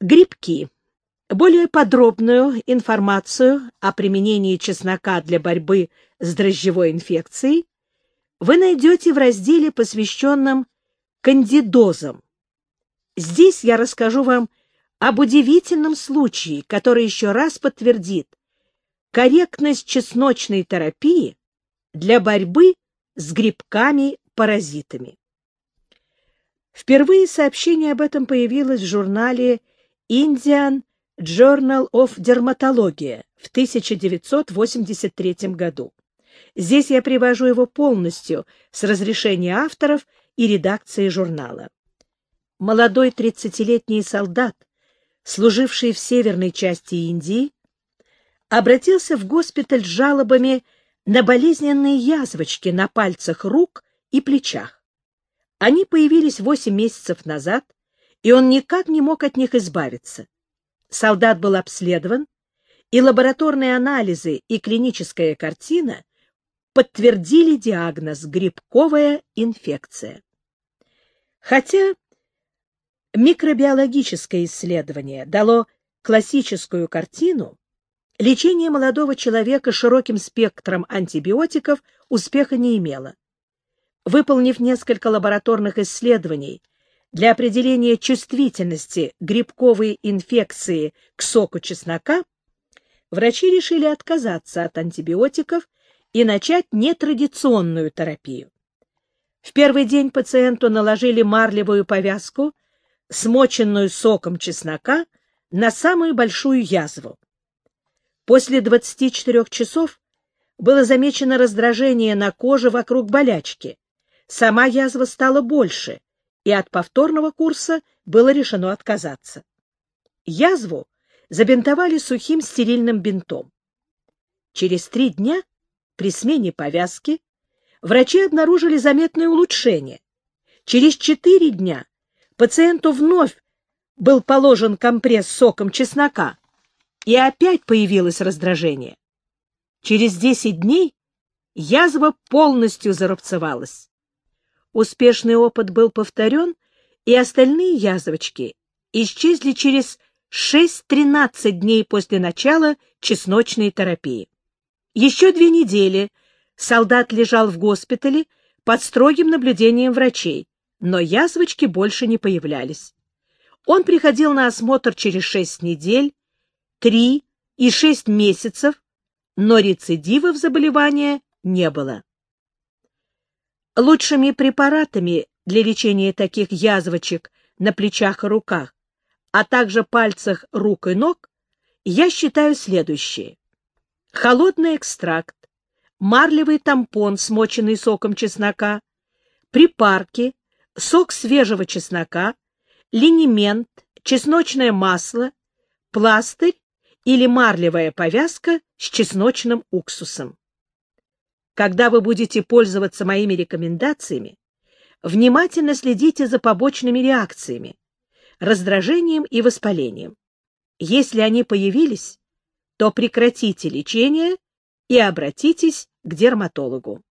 Грибки. Более подробную информацию о применении чеснока для борьбы с дрожжевой инфекцией вы найдете в разделе, посвященном кандидозам. Здесь я расскажу вам об удивительном случае, который еще раз подтвердит корректность чесночной терапии для борьбы с грибками-паразитами. Впервые сообщение об этом появилось в журнале Indian Journal of Dermatology в 1983 году. Здесь я привожу его полностью с разрешения авторов и редакции журнала. Молодой 30-летний солдат, служивший в северной части Индии, обратился в госпиталь с жалобами на болезненные язвочки на пальцах рук и плечах. Они появились 8 месяцев назад, и он никак не мог от них избавиться. Солдат был обследован, и лабораторные анализы и клиническая картина подтвердили диагноз грибковая инфекция. Хотя микробиологическое исследование дало классическую картину, лечение молодого человека широким спектром антибиотиков успеха не имело. Выполнив несколько лабораторных исследований для определения чувствительности грибковой инфекции к соку чеснока, врачи решили отказаться от антибиотиков и начать нетрадиционную терапию. В первый день пациенту наложили марлевую повязку, смоченную соком чеснока, на самую большую язву. После 24 часов было замечено раздражение на коже вокруг болячки. Сама язва стала больше, и от повторного курса было решено отказаться. Язву забинтовали сухим стерильным бинтом. Через три дня при смене повязки врачи обнаружили заметное улучшение. Через четыре дня пациенту вновь был положен компресс соком чеснока, и опять появилось раздражение. Через десять дней язва полностью зарубцевалась. Успешный опыт был повторен, и остальные язвочки исчезли через 6-13 дней после начала чесночной терапии. Еще две недели солдат лежал в госпитале под строгим наблюдением врачей, но язвочки больше не появлялись. Он приходил на осмотр через 6 недель, 3 и 6 месяцев, но рецидивов заболевания не было. Лучшими препаратами для лечения таких язвочек на плечах и руках, а также пальцах рук и ног, я считаю следующее. Холодный экстракт, марлевый тампон, смоченный соком чеснока, припарки, сок свежего чеснока, линемент, чесночное масло, пластырь или марлевая повязка с чесночным уксусом. Когда вы будете пользоваться моими рекомендациями, внимательно следите за побочными реакциями, раздражением и воспалением. Если они появились, то прекратите лечение и обратитесь к дерматологу.